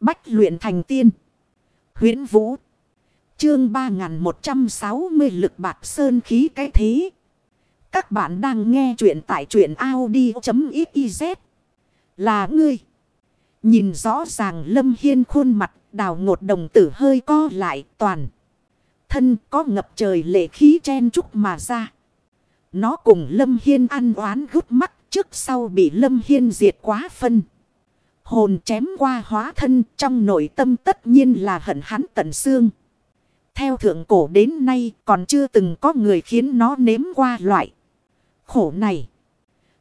Bách luyện thành tiên. huyễn Vũ. Chương 3160 lực bạc sơn khí cái thế. Các bạn đang nghe truyện tại truyện Audi.xyz. Là ngươi. Nhìn rõ ràng Lâm Hiên khuôn mặt, đào ngột đồng tử hơi co lại toàn. Thân có ngập trời lệ khí chen chúc mà ra. Nó cùng Lâm Hiên ăn oán gút mắt trước sau bị Lâm Hiên diệt quá phân. Hồn chém qua hóa thân trong nội tâm tất nhiên là hận hắn tận xương. Theo thượng cổ đến nay còn chưa từng có người khiến nó nếm qua loại khổ này.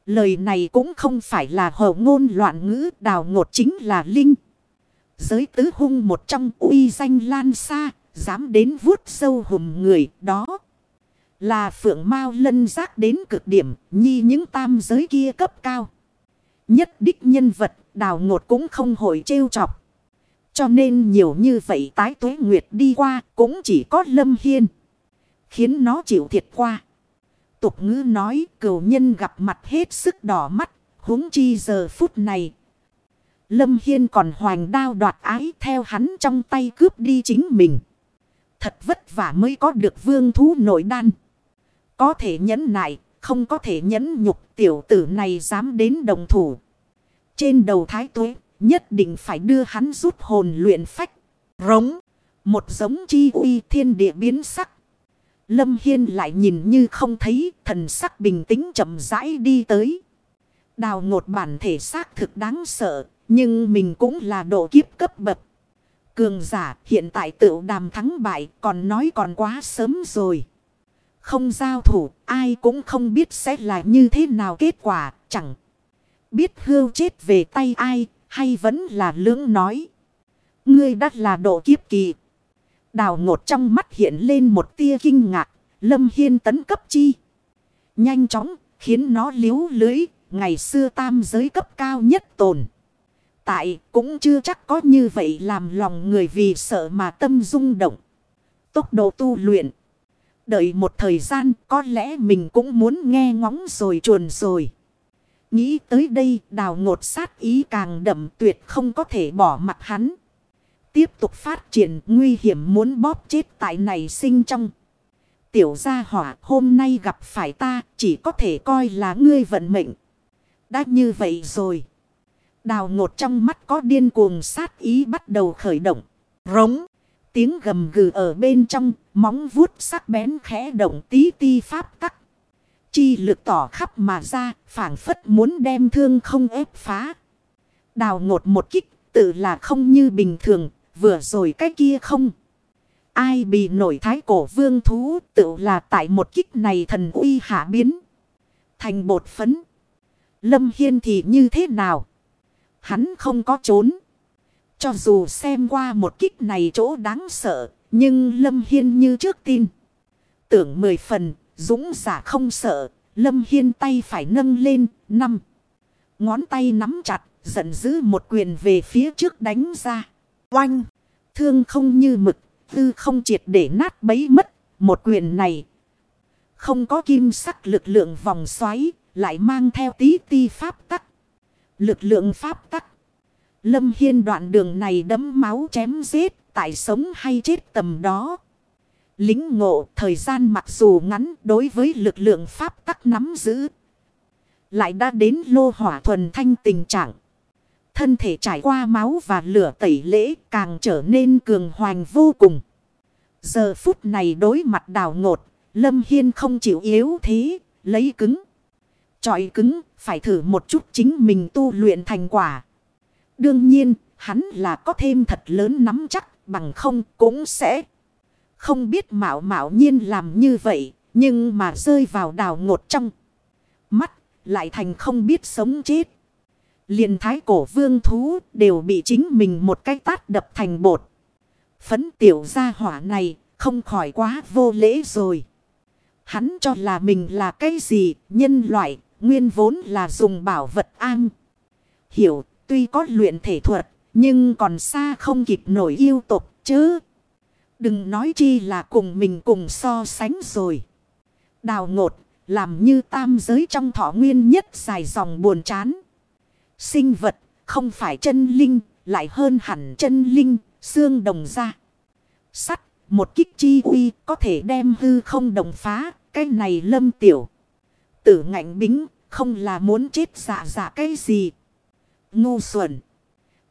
Lời này cũng không phải là hậu ngôn loạn ngữ đào ngột chính là linh. Giới tứ hung một trong uy danh lan xa, dám đến vuốt sâu hùm người đó. Là phượng mao lân giác đến cực điểm, nhi những tam giới kia cấp cao. Nhất đích nhân vật, đào ngột cũng không hội trêu chọc. Cho nên nhiều như vậy tái tuế nguyệt đi qua cũng chỉ có lâm hiên. Khiến nó chịu thiệt qua. Tục ngữ nói cửu nhân gặp mặt hết sức đỏ mắt, huống chi giờ phút này. Lâm Hiên còn hoành đao đoạt ái theo hắn trong tay cướp đi chính mình. Thật vất vả mới có được vương thú nội đan. Có thể nhẫn nại, không có thể nhẫn nhục tiểu tử này dám đến đồng thủ. Trên đầu thái tuế, nhất định phải đưa hắn rút hồn luyện phách. Rống, một giống chi uy thiên địa biến sắc. Lâm Hiên lại nhìn như không thấy thần sắc bình tĩnh chậm rãi đi tới. Đào ngột bản thể xác thực đáng sợ, nhưng mình cũng là độ kiếp cấp bậc. Cường giả hiện tại tựu đàm thắng bại còn nói còn quá sớm rồi. Không giao thủ, ai cũng không biết sẽ là như thế nào kết quả, chẳng biết hưu chết về tay ai, hay vẫn là lưỡng nói. Ngươi đắt là độ kiếp kỳ. Đào ngột trong mắt hiện lên một tia kinh ngạc, lâm hiên tấn cấp chi. Nhanh chóng, khiến nó liếu lưới, ngày xưa tam giới cấp cao nhất tồn. Tại cũng chưa chắc có như vậy làm lòng người vì sợ mà tâm rung động. Tốc độ tu luyện. Đợi một thời gian có lẽ mình cũng muốn nghe ngóng rồi chuồn rồi. Nghĩ tới đây đào ngột sát ý càng đậm tuyệt không có thể bỏ mặt hắn. Tiếp tục phát triển nguy hiểm muốn bóp chết tại này sinh trong. Tiểu gia hỏa hôm nay gặp phải ta chỉ có thể coi là ngươi vận mệnh. Đã như vậy rồi. Đào ngột trong mắt có điên cuồng sát ý bắt đầu khởi động. Rống. Tiếng gầm gừ ở bên trong, móng vuốt sắc bén khẽ động tí ti pháp tắc. Chi lực tỏ khắp mà ra, phản phất muốn đem thương không ép phá. Đào ngột một kích, tự là không như bình thường, vừa rồi cái kia không. Ai bị nổi thái cổ vương thú, tự là tại một kích này thần uy hạ biến. Thành bột phấn. Lâm Hiên thì như thế nào? Hắn không có trốn. Cho dù xem qua một kích này chỗ đáng sợ, nhưng Lâm Hiên như trước tin. Tưởng mười phần, dũng giả không sợ, Lâm Hiên tay phải nâng lên, năm. Ngón tay nắm chặt, giận dữ một quyền về phía trước đánh ra. Oanh! Thương không như mực, tư không triệt để nát bấy mất. Một quyền này, không có kim sắc lực lượng vòng xoáy, lại mang theo tí ti pháp tắc. Lực lượng pháp tắc. Lâm Hiên đoạn đường này đấm máu chém giết, tại sống hay chết tầm đó. Lính ngộ thời gian mặc dù ngắn đối với lực lượng pháp tắc nắm giữ. Lại đã đến lô hỏa thuần thanh tình trạng. Thân thể trải qua máu và lửa tẩy lễ càng trở nên cường hoành vô cùng. Giờ phút này đối mặt đào ngột, Lâm Hiên không chịu yếu thế, lấy cứng. Chọi cứng, phải thử một chút chính mình tu luyện thành quả. Đương nhiên, hắn là có thêm thật lớn nắm chắc, bằng không cũng sẽ không biết mạo mạo nhiên làm như vậy, nhưng mà rơi vào đào ngột trong. Mắt, lại thành không biết sống chết. liền thái cổ vương thú đều bị chính mình một cái tát đập thành bột. Phấn tiểu gia hỏa này, không khỏi quá vô lễ rồi. Hắn cho là mình là cái gì, nhân loại, nguyên vốn là dùng bảo vật an. Hiểu Tuy có luyện thể thuật, nhưng còn xa không kịp nổi yêu tục chứ. Đừng nói chi là cùng mình cùng so sánh rồi. Đào ngột, làm như tam giới trong thọ nguyên nhất dài dòng buồn chán. Sinh vật, không phải chân linh, lại hơn hẳn chân linh, xương đồng ra. Sắt, một kích chi uy có thể đem hư không đồng phá, cái này lâm tiểu. Tử ngạnh bính, không là muốn chết dạ dạ cái gì. Ngu xuẩn.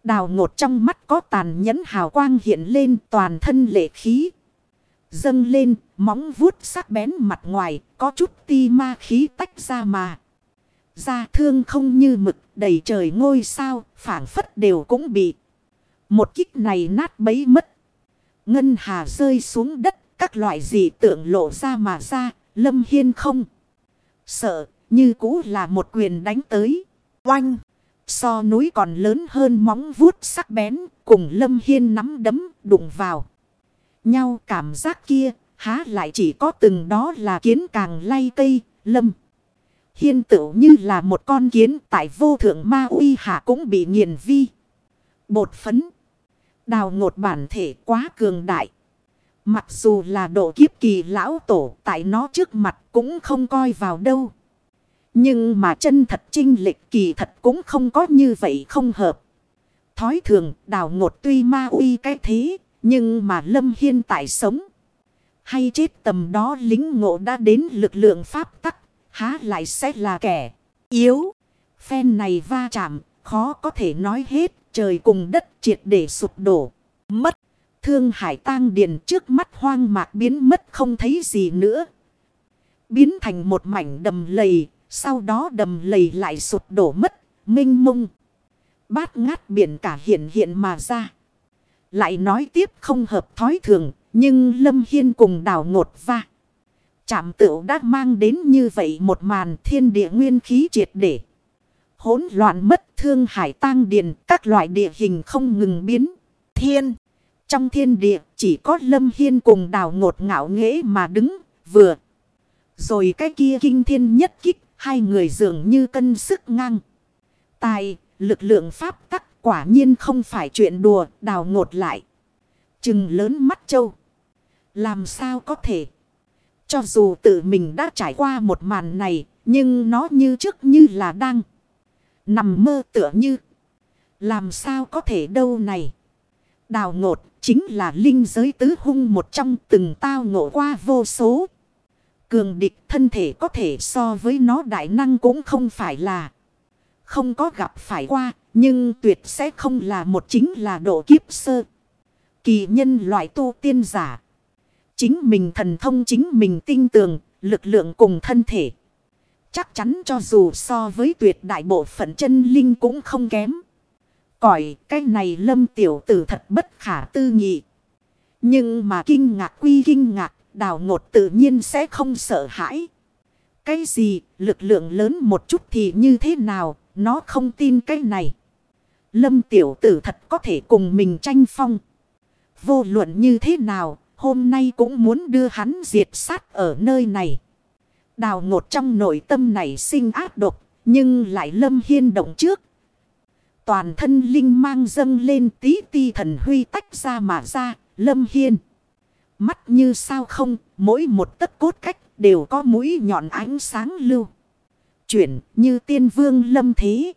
Đào ngột trong mắt có tàn nhẫn hào quang hiện lên toàn thân lệ khí. Dâng lên, móng vuốt sắc bén mặt ngoài, có chút ti ma khí tách ra mà. Ra thương không như mực, đầy trời ngôi sao, phản phất đều cũng bị. Một kích này nát bấy mất. Ngân hà rơi xuống đất, các loại dị tượng lộ ra mà ra, lâm hiên không. Sợ, như cũ là một quyền đánh tới. Oanh! So núi còn lớn hơn móng vuốt sắc bén, cùng lâm hiên nắm đấm đụng vào. Nhau cảm giác kia, há lại chỉ có từng đó là kiến càng lay cây, lâm. Hiên tựu như là một con kiến tại vô thượng ma uy hạ cũng bị nghiền vi. Bột phấn. Đào ngột bản thể quá cường đại. Mặc dù là độ kiếp kỳ lão tổ tại nó trước mặt cũng không coi vào đâu. Nhưng mà chân thật trinh lịch kỳ thật cũng không có như vậy không hợp. Thói thường, đào ngột tuy ma uy cái thế, nhưng mà lâm hiên tại sống. Hay chết tầm đó lính ngộ đã đến lực lượng pháp tắc, há lại sẽ là kẻ yếu. Phen này va chạm, khó có thể nói hết, trời cùng đất triệt để sụp đổ. Mất. Thương hải tang điền trước mắt hoang mạc biến mất không thấy gì nữa. Biến thành một mảnh đầm lầy. Sau đó đầm lầy lại sụp đổ mất. Minh mông. Bát ngát biển cả hiện hiện mà ra. Lại nói tiếp không hợp thói thường. Nhưng Lâm Hiên cùng đào ngột va. Chạm tựu đã mang đến như vậy một màn thiên địa nguyên khí triệt để. Hỗn loạn mất thương hải tang điền, các loại địa hình không ngừng biến. Thiên. Trong thiên địa chỉ có lâm hiên cùng đào ngột ngạo nghễ mà đứng, vừa. Rồi cái kia kinh thiên nhất kích hai người dường như cân sức ngang. Tài lực lượng pháp tắc quả nhiên không phải chuyện đùa đào ngột lại. Chừng lớn mắt châu. Làm sao có thể. Cho dù tự mình đã trải qua một màn này, nhưng nó như trước như là đang nằm mơ tựa như. Làm sao có thể đâu này. Đào ngột chính là linh giới tứ hung một trong từng tao ngộ qua vô số. Cường địch thân thể có thể so với nó đại năng cũng không phải là. Không có gặp phải qua, nhưng tuyệt sẽ không là một chính là độ kiếp sơ. Kỳ nhân loại tu tiên giả. Chính mình thần thông chính mình tin tường, lực lượng cùng thân thể. Chắc chắn cho dù so với tuyệt đại bộ phận chân linh cũng không kém. Còi cái này lâm tiểu tử thật bất khả tư nghị. Nhưng mà kinh ngạc quy kinh ngạc, đào ngột tự nhiên sẽ không sợ hãi. Cái gì, lực lượng lớn một chút thì như thế nào, nó không tin cái này. Lâm tiểu tử thật có thể cùng mình tranh phong. Vô luận như thế nào, hôm nay cũng muốn đưa hắn diệt sát ở nơi này. Đào ngột trong nội tâm này sinh ác độc, nhưng lại lâm hiên động trước. Toàn thân linh mang dâng lên tí ti thần huy tách ra mà ra, lâm hiên. Mắt như sao không, mỗi một tấc cốt cách đều có mũi nhọn ánh sáng lưu. Chuyển như tiên vương lâm thế.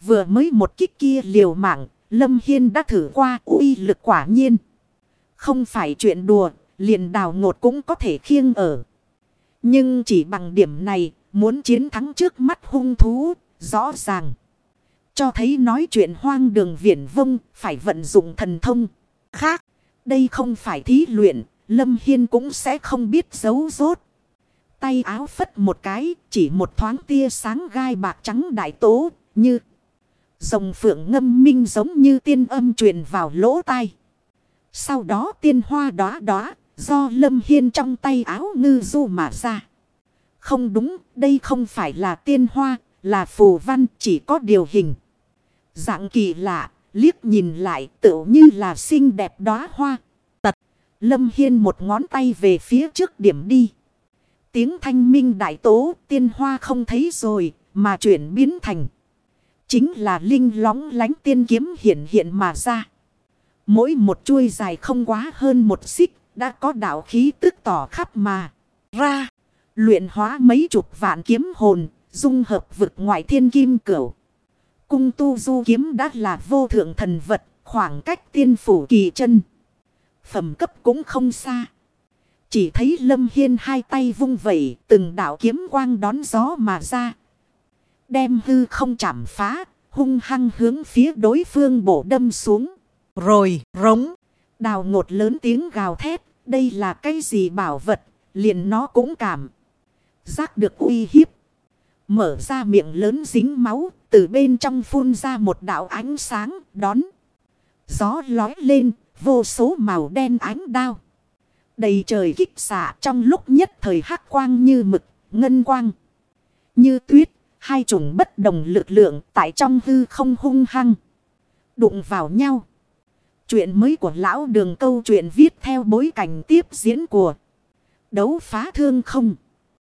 Vừa mới một kích kia liều mạng, lâm hiên đã thử qua uy lực quả nhiên. Không phải chuyện đùa, liền đào ngột cũng có thể khiêng ở. Nhưng chỉ bằng điểm này, muốn chiến thắng trước mắt hung thú, rõ ràng. Cho thấy nói chuyện hoang đường viển vông, phải vận dụng thần thông. Khác, đây không phải thí luyện, Lâm Hiên cũng sẽ không biết giấu rốt. Tay áo phất một cái, chỉ một thoáng tia sáng gai bạc trắng đại tố, như rồng phượng ngâm minh giống như tiên âm truyền vào lỗ tai. Sau đó tiên hoa đóa đóa do lâm hiên trong tay áo ngư du mà ra. Không đúng, đây không phải là tiên hoa, là phù văn chỉ có điều hình. Dạng kỳ lạ, liếc nhìn lại tựu như là xinh đẹp đóa hoa. Tật, lâm hiên một ngón tay về phía trước điểm đi. Tiếng thanh minh đại tố tiên hoa không thấy rồi, mà chuyển biến thành. Chính là linh lóng lánh tiên kiếm hiện hiện mà ra. Mỗi một chuôi dài không quá hơn một xích, đã có đạo khí tức tỏ khắp mà. Ra, luyện hóa mấy chục vạn kiếm hồn, dung hợp vực ngoại thiên kim cửu. Cung tu du kiếm đã là vô thượng thần vật, khoảng cách tiên phủ kỳ chân. Phẩm cấp cũng không xa. Chỉ thấy Lâm Hiên hai tay vung vẩy, từng đạo kiếm quang đón gió mà ra. Đem hư không chạm phá, hung hăng hướng phía đối phương bổ đâm xuống. Rồi, rống. Đào ngột lớn tiếng gào thét, đây là cái gì bảo vật, liền nó cũng cảm. Giác được uy hiếp. Mở ra miệng lớn dính máu, từ bên trong phun ra một đạo ánh sáng, đón. Gió lói lên, vô số màu đen ánh đao. Đầy trời kích xạ trong lúc nhất thời hắc quang như mực, ngân quang. Như tuyết, hai chủng bất đồng lực lượng tại trong hư không hung hăng. Đụng vào nhau. Chuyện mới của lão đường câu chuyện viết theo bối cảnh tiếp diễn của đấu phá thương không.